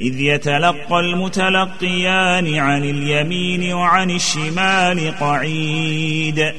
إذ يتلقى المتلقيان عن اليمين وعن الشمال قعيد.